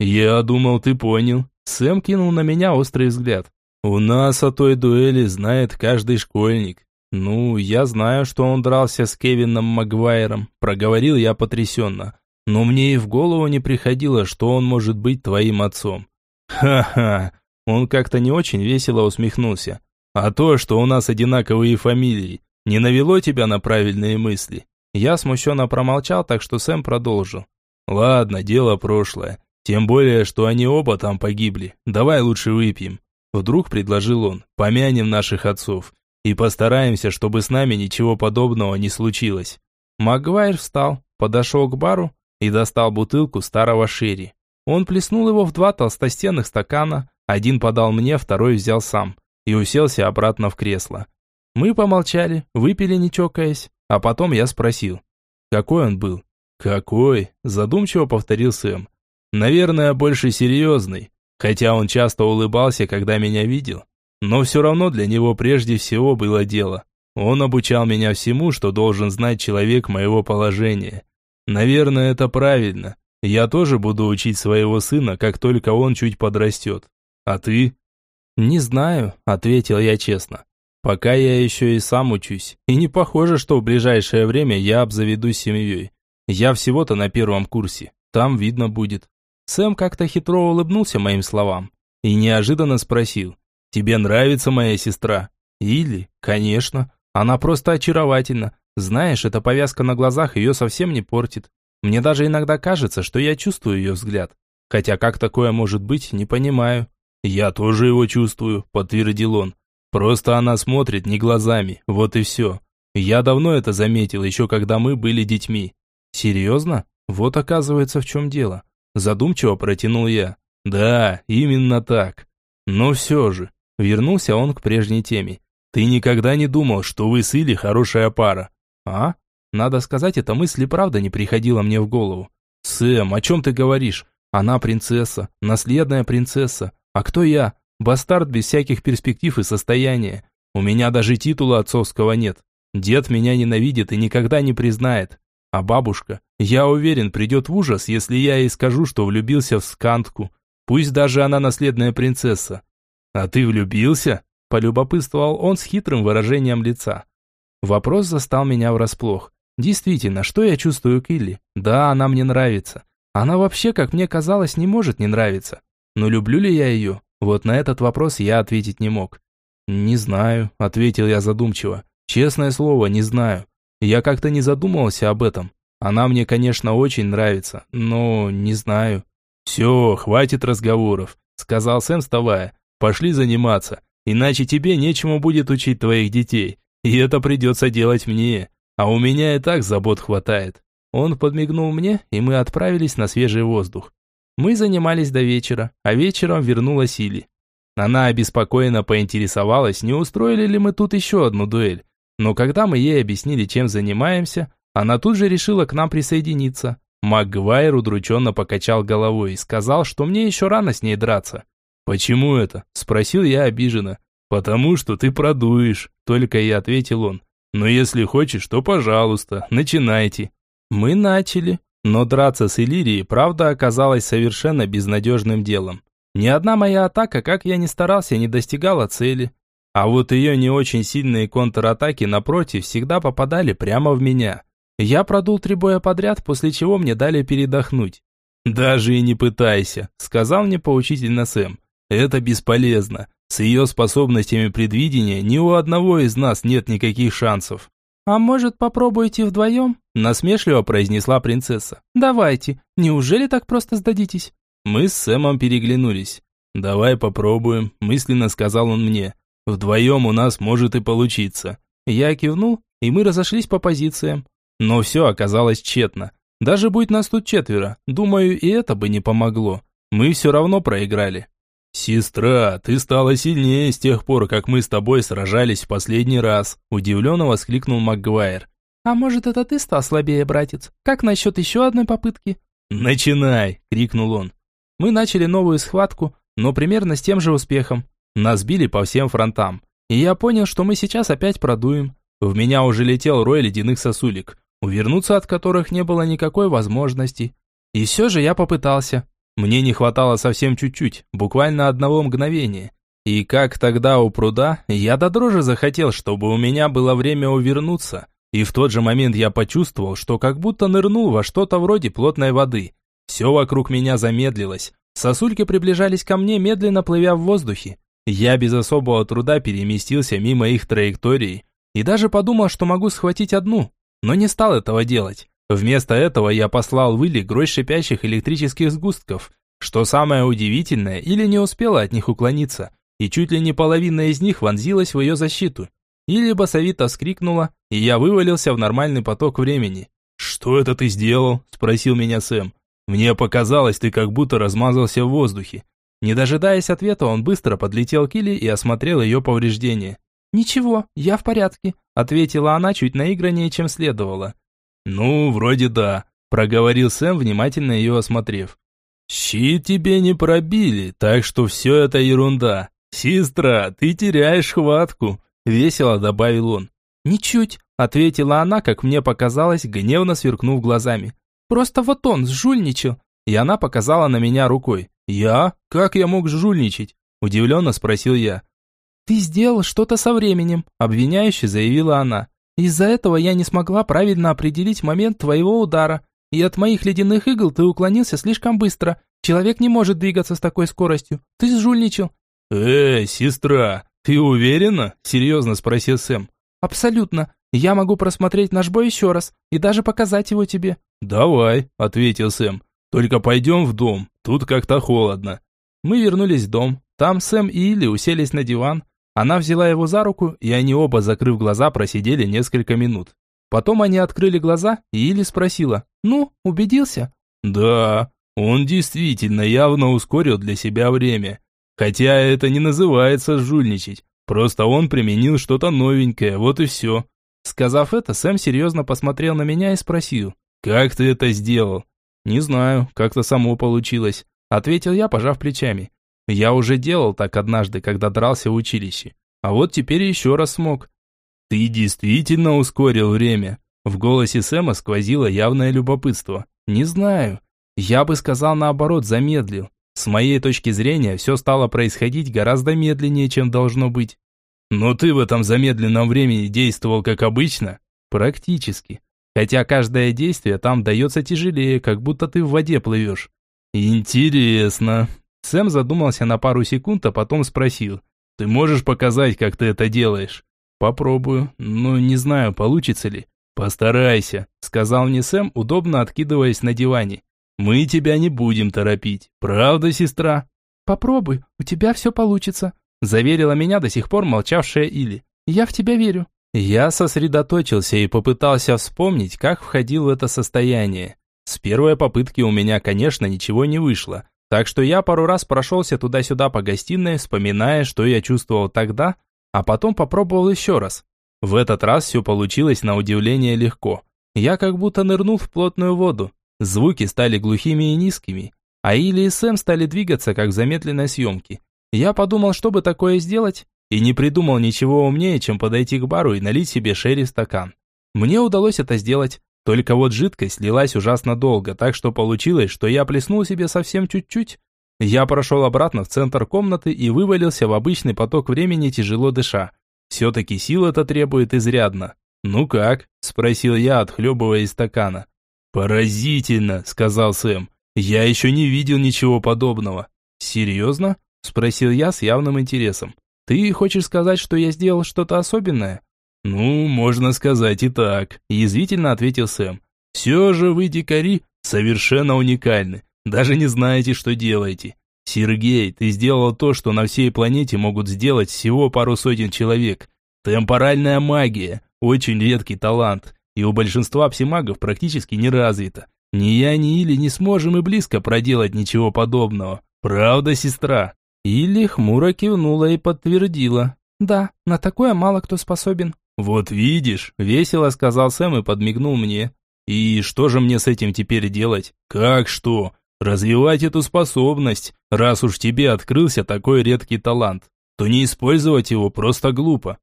Я думал, ты понял. Сэм кинул на меня острый взгляд. У нас о той дуэли знает каждый школьник. Ну, я знаю, что он дрался с Кевином Магуайром, проговорил я потрясенно. Но мне и в голову не приходило, что он может быть твоим отцом. Ха-ха, он как-то не очень весело усмехнулся. А то, что у нас одинаковые фамилии, не навело тебя на правильные мысли? Я смущенно промолчал, так что Сэм продолжил. Ладно, дело прошлое. Тем более, что они оба там погибли. Давай лучше выпьем. Вдруг предложил он. Помянем наших отцов. И постараемся, чтобы с нами ничего подобного не случилось. Магуайр встал, подошел к бару и достал бутылку старого шерри. Он плеснул его в два толстостенных стакана, один подал мне, второй взял сам, и уселся обратно в кресло. Мы помолчали, выпили не чокаясь, а потом я спросил, какой он был. «Какой?» – задумчиво повторил Сэм. «Наверное, больше серьезный, хотя он часто улыбался, когда меня видел. Но все равно для него прежде всего было дело. Он обучал меня всему, что должен знать человек моего положения. Наверное, это правильно. Я тоже буду учить своего сына, как только он чуть подрастет. А ты? Не знаю, ответил я честно. Пока я еще и сам учусь. И не похоже, что в ближайшее время я обзаведусь семьей. Я всего-то на первом курсе. Там видно будет. Сэм как-то хитро улыбнулся моим словам и неожиданно спросил. «Тебе нравится моя сестра?» «Или, конечно. Она просто очаровательна. Знаешь, эта повязка на глазах ее совсем не портит. Мне даже иногда кажется, что я чувствую ее взгляд. Хотя как такое может быть, не понимаю. Я тоже его чувствую, подтвердил он. Просто она смотрит не глазами, вот и все. Я давно это заметил, еще когда мы были детьми. Серьезно? Вот оказывается в чем дело. Задумчиво протянул я. Да, именно так. Но все же, вернулся он к прежней теме. Ты никогда не думал, что вы с Илли хорошая пара? А? Надо сказать, эта мысль и правда не приходила мне в голову. «Сэм, о чем ты говоришь? Она принцесса, наследная принцесса. А кто я? Бастард без всяких перспектив и состояния. У меня даже титула отцовского нет. Дед меня ненавидит и никогда не признает. А бабушка, я уверен, придет в ужас, если я ей скажу, что влюбился в скантку. Пусть даже она наследная принцесса. А ты влюбился? Полюбопытствовал он с хитрым выражением лица. Вопрос застал меня врасплох. Действительно, что я чувствую к Илли? Да, она мне нравится. Она вообще, как мне казалось, не может не нравиться. Но люблю ли я ее? Вот на этот вопрос я ответить не мог. «Не знаю», — ответил я задумчиво. «Честное слово, не знаю. Я как-то не задумывался об этом. Она мне, конечно, очень нравится, но не знаю. Все, хватит разговоров, сказал Сэм, вставая. Пошли заниматься, иначе тебе нечему будет учить твоих детей. И это придется делать мне, а у меня и так забот хватает. Он подмигнул мне, и мы отправились на свежий воздух. Мы занимались до вечера, а вечером вернулась Или. Она обеспокоенно поинтересовалась, не устроили ли мы тут еще одну дуэль. Но когда мы ей объяснили, чем занимаемся, она тут же решила к нам присоединиться. Макгвайр удрученно покачал головой и сказал, что мне еще рано с ней драться. «Почему это?» – спросил я обиженно. «Потому что ты продуешь», – только и ответил он. «Но если хочешь, то пожалуйста, начинайте». Мы начали, но драться с Иллирией, правда, оказалось совершенно безнадежным делом. Ни одна моя атака, как я ни старался, не достигала цели. А вот ее не очень сильные контратаки, напротив, всегда попадали прямо в меня. Я продул три боя подряд, после чего мне дали передохнуть. «Даже и не пытайся», — сказал мне поучительно Сэм. «Это бесполезно. С ее способностями предвидения ни у одного из нас нет никаких шансов». «А может, попробуйте вдвоем?» – насмешливо произнесла принцесса. «Давайте. Неужели так просто сдадитесь?» Мы с Сэмом переглянулись. «Давай попробуем», – мысленно сказал он мне. «Вдвоем у нас может и получиться». Я кивнул, и мы разошлись по позициям. Но все оказалось тщетно. Даже будь нас тут четверо, думаю, и это бы не помогло. Мы все равно проиграли. «Сестра, ты стала сильнее с тех пор, как мы с тобой сражались в последний раз», удивленно воскликнул МакГвайр. «А может, это ты стал слабее, братец? Как насчет еще одной попытки?» «Начинай!» – крикнул он. Мы начали новую схватку, но примерно с тем же успехом. Нас били по всем фронтам. И я понял, что мы сейчас опять продуем. В меня уже летел рой ледяных сосулек, увернуться от которых не было никакой возможности. И все же я попытался. Мне не хватало совсем чуть-чуть, буквально одного мгновения. И как тогда у пруда, я до дрожи захотел, чтобы у меня было время увернуться. И в тот же момент я почувствовал, что как будто нырнул во что-то вроде плотной воды. Все вокруг меня замедлилось. Сосульки приближались ко мне, медленно плывя в воздухе. Я без особого труда переместился мимо их траектории и даже подумал, что могу схватить одну, но не стал этого делать. Вместо этого я послал в Илли грозь шипящих электрических сгустков, что самое удивительное, или не успела от них уклониться, и чуть ли не половина из них вонзилась в ее защиту. Или басовито вскрикнула, и я вывалился в нормальный поток времени. «Что это ты сделал?» – спросил меня Сэм. Мне показалось, ты как будто размазался в воздухе. Не дожидаясь ответа, он быстро подлетел к Илли и осмотрел ее повреждения. «Ничего, я в порядке», — ответила она чуть наиграннее, чем следовало. «Ну, вроде да», — проговорил Сэм, внимательно ее осмотрев. «Щит тебе не пробили, так что все это ерунда. Сестра, ты теряешь хватку», — весело добавил он. «Ничуть», — ответила она, как мне показалось, гневно сверкнув глазами. Просто вот он сжульничал. И она показала на меня рукой. «Я? Как я мог жульничать?» Удивленно спросил я. «Ты сделал что-то со временем», обвиняюще заявила она. «Из-за этого я не смогла правильно определить момент твоего удара. И от моих ледяных игл ты уклонился слишком быстро. Человек не может двигаться с такой скоростью. Ты сжульничал». «Эй, сестра, ты уверена?» Серьезно спросил Сэм. «Абсолютно. Я могу просмотреть наш бой еще раз и даже показать его тебе». «Давай», — ответил Сэм. «Только пойдем в дом, тут как-то холодно». Мы вернулись в дом. Там Сэм и Илли уселись на диван. Она взяла его за руку, и они оба, закрыв глаза, просидели несколько минут. Потом они открыли глаза, и Илли спросила, «Ну, убедился?» «Да, он действительно явно ускорил для себя время. Хотя это не называется жульничать. Просто он применил что-то новенькое, вот и все». Сказав это, Сэм серьезно посмотрел на меня и спросил, «Как ты это сделал?» «Не знаю, как-то само получилось», – ответил я, пожав плечами. «Я уже делал так однажды, когда дрался в училище. А вот теперь еще раз смог». «Ты действительно ускорил время?» В голосе Сэма сквозило явное любопытство. «Не знаю. Я бы сказал наоборот, замедлил. С моей точки зрения, все стало происходить гораздо медленнее, чем должно быть». «Но ты в этом замедленном времени действовал как обычно?» «Практически. Хотя каждое действие там дается тяжелее, как будто ты в воде плывешь. Интересно. Сэм задумался на пару секунд, а потом спросил. Ты можешь показать, как ты это делаешь? Попробую, но не знаю, получится ли. «Постарайся», – сказал мне Сэм, удобно откидываясь на диване. «Мы тебя не будем торопить. Правда, сестра?» «Попробуй, у тебя все получится», – заверила меня до сих пор молчавшая Или. «Я в тебя верю». Я сосредоточился и попытался вспомнить, как входил в это состояние. С первой попытки у меня, конечно, ничего не вышло, так что я пару раз прошелся туда-сюда по гостиной, вспоминая, что я чувствовал тогда, а потом попробовал еще раз. В этот раз все получилось на удивление легко. Я как будто нырнул в плотную воду. Звуки стали глухими и низкими, а Или и Сэм стали двигаться, как в замедленной съемке. Я подумал, чтобы такое сделать, и не придумал ничего умнее, чем подойти к бару и налить себе шерри в стакан. Мне удалось это сделать, только вот жидкость лилась ужасно долго, так что получилось, что я плеснул себе совсем чуть-чуть. Я прошел обратно в центр комнаты и вывалился в обычный поток времени, тяжело дыша. Все-таки сил это требует изрядно. «Ну как?» – спросил я, отхлебывая из стакана. «Поразительно!» – сказал Сэм. «Я еще не видел ничего подобного». «Серьезно?» – спросил я с явным интересом. «Ты хочешь сказать, что я сделал что-то особенное?» «Ну, можно сказать и так», – язвительно ответил Сэм. «Все же вы, дикари, совершенно уникальны. Даже не знаете, что делаете. Сергей, ты сделал то, что на всей планете могут сделать всего пару сотен человек. Темпоральная магия – очень редкий талант, и у большинства псимагов практически не развита. Ни я, ни Или не сможем и близко проделать ничего подобного. Правда, сестра?» Или хмуро кивнула и подтвердила. «Да, на такое мало кто способен». «Вот видишь», – весело сказал Сэм и подмигнул мне. «И что же мне с этим теперь делать?» «Как что? Развивать эту способность, раз уж тебе открылся такой редкий талант, то не использовать его просто глупо.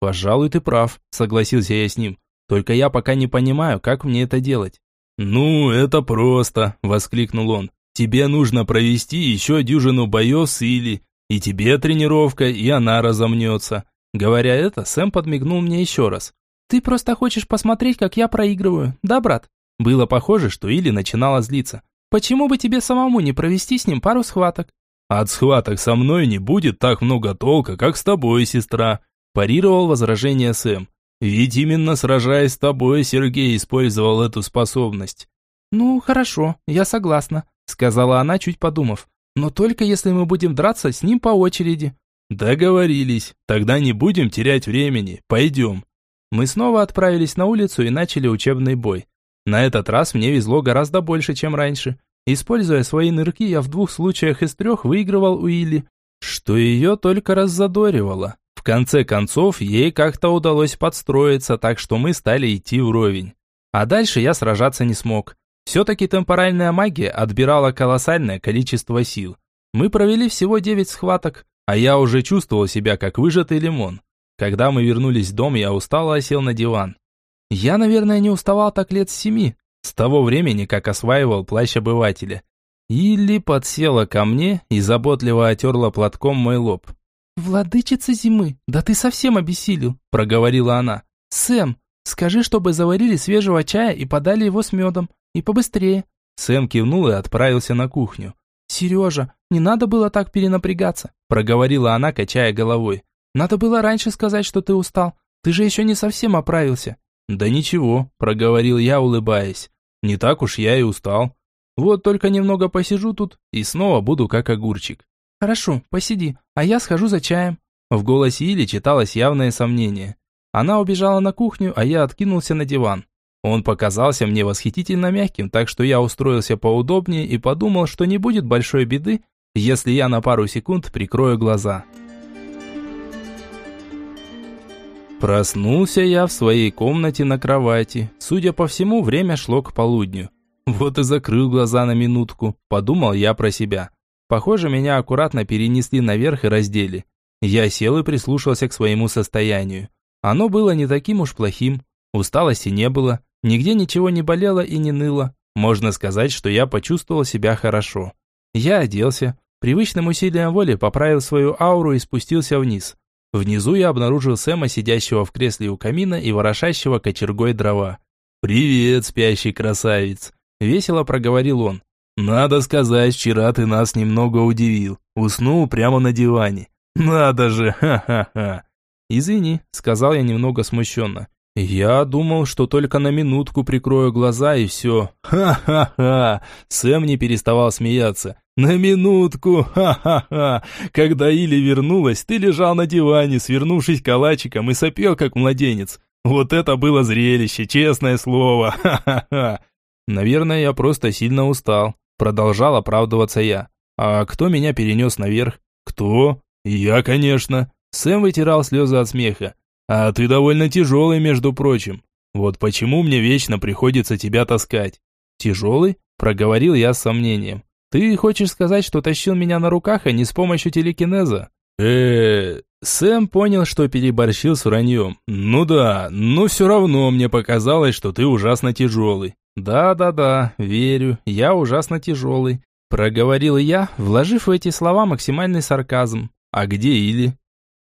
Пожалуй, ты прав, согласился я с ним. Только я пока не понимаю, как мне это делать. Ну, это просто, воскликнул он. Тебе нужно провести еще дюжину боев с Или, и тебе тренировка, и она разомнется. Говоря это, Сэм подмигнул мне еще раз. Ты просто хочешь посмотреть, как я проигрываю, да, брат? Было похоже, что Или начинала злиться. Почему бы тебе самому не провести с ним пару схваток? От схваток со мной не будет так много толка, как с тобой, сестра, парировал возражение Сэм. Ведь именно сражаясь с тобой, Сергей использовал эту способность. Ну, хорошо, я согласна, сказала она, чуть подумав. Но только если мы будем драться с ним по очереди. Договорились. Тогда не будем терять времени. Пойдем. Мы снова отправились на улицу и начали учебный бой. На этот раз мне везло гораздо больше, чем раньше. Используя свои нырки, я в двух случаях из трех выигрывал у Илли, что ее только раззадоривало. В конце концов, ей как-то удалось подстроиться, так что мы стали идти вровень. А дальше я сражаться не смог. Все-таки темпоральная магия отбирала колоссальное количество сил. Мы провели всего девять схваток, а я уже чувствовал себя как выжатый лимон. Когда мы вернулись в дом, я устало осел на диван. Я, наверное, не уставал так лет с семи, с того времени, как осваивал плащ обывателя. Или подсела ко мне и заботливо отерла платком мой лоб. «Владычица зимы, да ты совсем обессилел», – проговорила она. «Сэм, скажи, чтобы заварили свежего чая и подали его с медом. И побыстрее». Сэм кивнул и отправился на кухню. «Сережа, не надо было так перенапрягаться», – проговорила она, качая головой. «Надо было раньше сказать, что ты устал. Ты же еще не совсем оправился». «Да ничего», – проговорил я, улыбаясь. «Не так уж я и устал. Вот только немного посижу тут и снова буду как огурчик». «Хорошо, посиди, а я схожу за чаем». В голосе Или читалось явное сомнение. Она убежала на кухню, а я откинулся на диван. Он показался мне восхитительно мягким, так что я устроился поудобнее и подумал, что не будет большой беды, если я на пару секунд прикрою глаза. Проснулся я в своей комнате на кровати. Судя по всему, время шло к полудню. Вот и закрыл глаза на минутку, подумал я про себя. Похоже, меня аккуратно перенесли наверх и раздели. Я сел и прислушался к своему состоянию. Оно было не таким уж плохим. Усталости не было, нигде ничего не болело и не ныло. Можно сказать, что я почувствовал себя хорошо. Я оделся, привычным усилием воли поправил свою ауру и спустился вниз. Внизу я обнаружил Сэма, сидящего в кресле у камина и ворошащего кочергой дрова. «Привет, спящий красавец!» – весело проговорил он. «Надо сказать, вчера ты нас немного удивил. Уснул прямо на диване. Надо же, ха-ха-ха!» «Извини», – сказал я немного смущенно. Я думал, что только на минутку прикрою глаза и все. Ха-ха-ха! Сэм не переставал смеяться. На минутку! Ха-ха-ха! Когда Или вернулась, ты лежал на диване, свернувшись калачиком и сопел, как младенец. Вот это было зрелище, честное слово! Ха-ха-ха! Наверное, я просто сильно устал. Продолжал оправдываться я. А кто меня перенес наверх? Кто? Я, конечно. Сэм вытирал слезы от смеха. А ты довольно тяжелый, между прочим. Вот почему мне вечно приходится тебя таскать. Тяжелый? Проговорил я с сомнением. Ты хочешь сказать, что тащил меня на руках, а не с помощью телекинеза? э Сэм понял, что переборщил с враньем. Ну да, но все равно мне показалось, что ты ужасно тяжелый. Да-да-да, верю, я ужасно тяжелый. Проговорил я, вложив в эти слова максимальный сарказм. А где Или?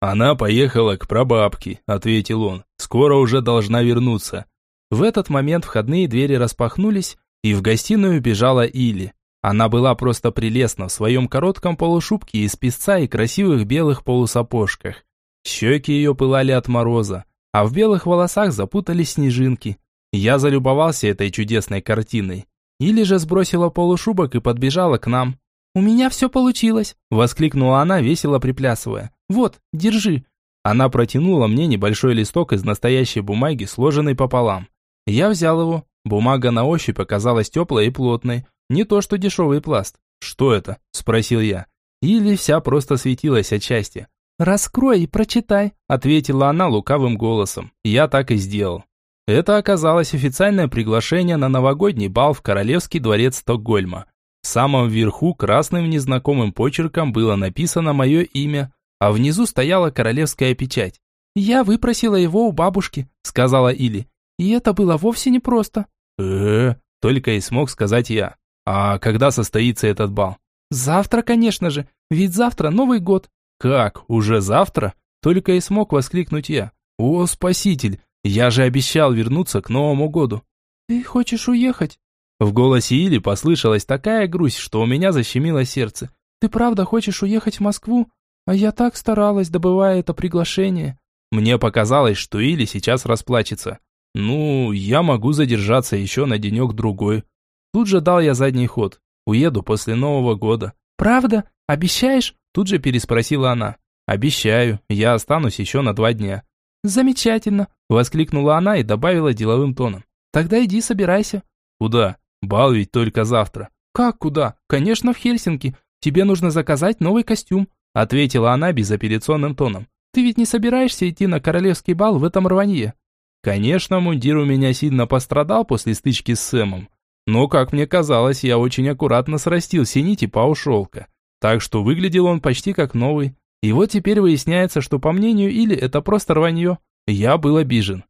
Она поехала к прабабке, ответил он. Скоро уже должна вернуться. В этот момент входные двери распахнулись, и в гостиную бежала Или. Она была просто прелестна в своем коротком полушубке из песца и красивых белых полусапожках. Щеки ее пылали от мороза, а в белых волосах запутались снежинки. Я залюбовался этой чудесной картиной. Или же сбросила полушубок и подбежала к нам. «У меня все получилось!» – воскликнула она, весело приплясывая. «Вот, держи!» Она протянула мне небольшой листок из настоящей бумаги, сложенный пополам. Я взял его. Бумага на ощупь оказалась теплой и плотной, не то что дешевый пласт. «Что это?» – спросил я. Или вся просто светилась от счастья. «Раскрой и прочитай», – ответила она лукавым голосом. Я так и сделал. Это оказалось официальное приглашение на новогодний бал в Королевский дворец Стокгольма. В самом верху красным незнакомым почерком было написано мое имя, а внизу стояла королевская печать. «Я выпросила его у бабушки», – сказала Или. «И это было вовсе непросто». «Э-э», только и смог сказать я. А когда состоится этот бал? Завтра, конечно же, ведь завтра Новый год. Как, уже завтра? Только и смог воскликнуть я. О, спаситель, я же обещал вернуться к Новому году. Ты хочешь уехать? В голосе Или послышалась такая грусть, что у меня защемило сердце. Ты правда хочешь уехать в Москву? А я так старалась, добывая это приглашение. Мне показалось, что Или сейчас расплачется. Ну, я могу задержаться еще на денек-другой. Тут же дал я задний ход. Уеду после Нового года. «Правда? Обещаешь?» Тут же переспросила она. «Обещаю, я останусь еще на два дня». «Замечательно!» Воскликнула она и добавила деловым тоном. «Тогда иди собирайся». «Куда? Бал ведь только завтра». «Как куда? Конечно, в Хельсинки. Тебе нужно заказать новый костюм», ответила она безапелляционным тоном. «Ты ведь не собираешься идти на королевский бал в этом рванье?» Конечно, мундир у меня сильно пострадал после стычки с Сэмом, но, как мне казалось, я очень аккуратно срастил все нити по шелка. Так что выглядел он почти как новый. И вот теперь выясняется, что по мнению Или это просто рванье. Я был обижен.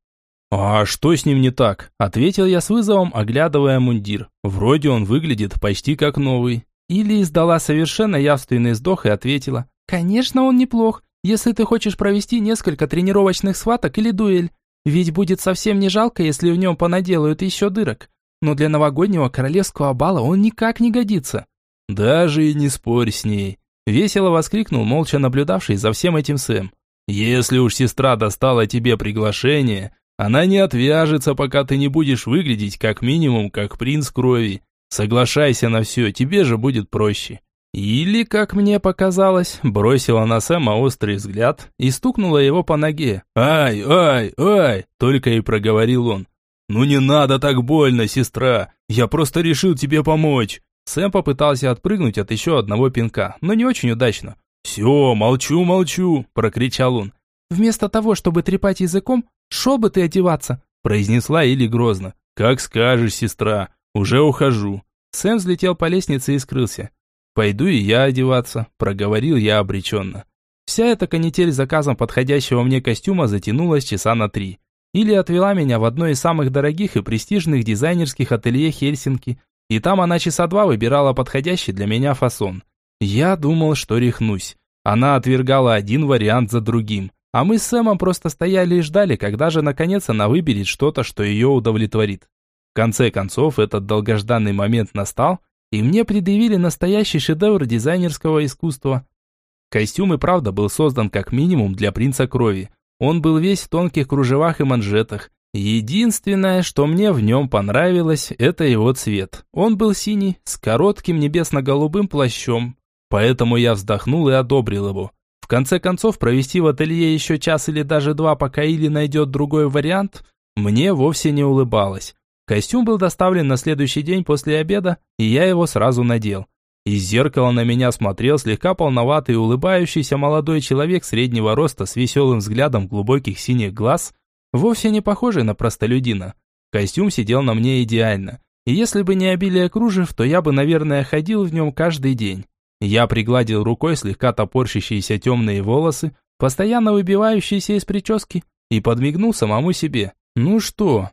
«А что с ним не так?» – ответил я с вызовом, оглядывая мундир. «Вроде он выглядит почти как новый». Или издала совершенно явственный вздох и ответила. «Конечно, он неплох, если ты хочешь провести несколько тренировочных схваток или дуэль. Ведь будет совсем не жалко, если в нем понаделают еще дырок но для новогоднего королевского бала он никак не годится. Даже и не спорь с ней. Весело воскликнул молча наблюдавший за всем этим Сэм. Если уж сестра достала тебе приглашение, она не отвяжется, пока ты не будешь выглядеть как минимум как принц крови. Соглашайся на все, тебе же будет проще. Или, как мне показалось, бросила на Сэма острый взгляд и стукнула его по ноге. «Ай, ай, ай!» – только и проговорил он. «Ну не надо так больно, сестра! Я просто решил тебе помочь!» Сэм попытался отпрыгнуть от еще одного пинка, но не очень удачно. «Все, молчу, молчу!» – прокричал он. «Вместо того, чтобы трепать языком, шел бы ты одеваться!» – произнесла Или грозно. «Как скажешь, сестра, уже ухожу!» Сэм взлетел по лестнице и скрылся. «Пойду и я одеваться», – проговорил я обреченно. Вся эта канитель заказом подходящего мне костюма затянулась часа на три. Или отвела меня в одно из самых дорогих и престижных дизайнерских ателье Хельсинки, и там она часа два выбирала подходящий для меня фасон. Я думал, что рехнусь. Она отвергала один вариант за другим, а мы с Сэмом просто стояли и ждали, когда же наконец она выберет что-то, что ее удовлетворит. В конце концов, этот долгожданный момент настал, и мне предъявили настоящий шедевр дизайнерского искусства. Костюм и правда был создан как минимум для принца крови, он был весь в тонких кружевах и манжетах, Единственное, что мне в нем понравилось, это его цвет. Он был синий, с коротким небесно-голубым плащом. Поэтому я вздохнул и одобрил его. В конце концов, провести в ателье еще час или даже два, пока Или найдет другой вариант, мне вовсе не улыбалось. Костюм был доставлен на следующий день после обеда, и я его сразу надел. Из зеркала на меня смотрел слегка полноватый улыбающийся молодой человек среднего роста с веселым взглядом глубоких синих глаз, вовсе не похожий на простолюдина. Костюм сидел на мне идеально, и если бы не обилие кружев, то я бы, наверное, ходил в нем каждый день. Я пригладил рукой слегка топорщащиеся темные волосы, постоянно выбивающиеся из прически, и подмигнул самому себе. «Ну что,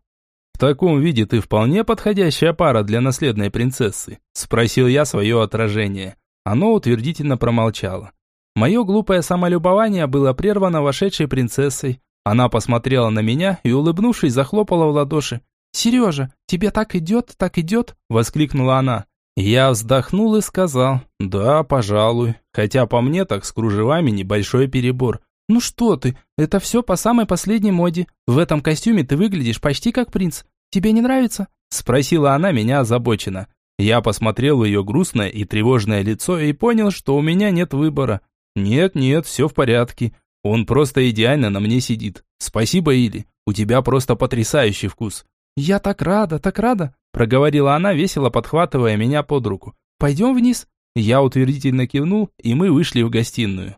«В таком виде ты вполне подходящая пара для наследной принцессы», спросил я свое отражение. Оно утвердительно промолчало. Мое глупое самолюбование было прервано вошедшей принцессой. Она посмотрела на меня и, улыбнувшись, захлопала в ладоши. «Сережа, тебе так идет, так идет!» – воскликнула она. Я вздохнул и сказал, «Да, пожалуй, хотя по мне так с кружевами небольшой перебор. «Ну что ты, это все по самой последней моде. В этом костюме ты выглядишь почти как принц. Тебе не нравится?» Спросила она меня озабоченно. Я посмотрел в ее грустное и тревожное лицо и понял, что у меня нет выбора. «Нет, нет, все в порядке. Он просто идеально на мне сидит. Спасибо, Или. У тебя просто потрясающий вкус». «Я так рада, так рада», проговорила она, весело подхватывая меня под руку. «Пойдем вниз?» Я утвердительно кивнул, и мы вышли в гостиную.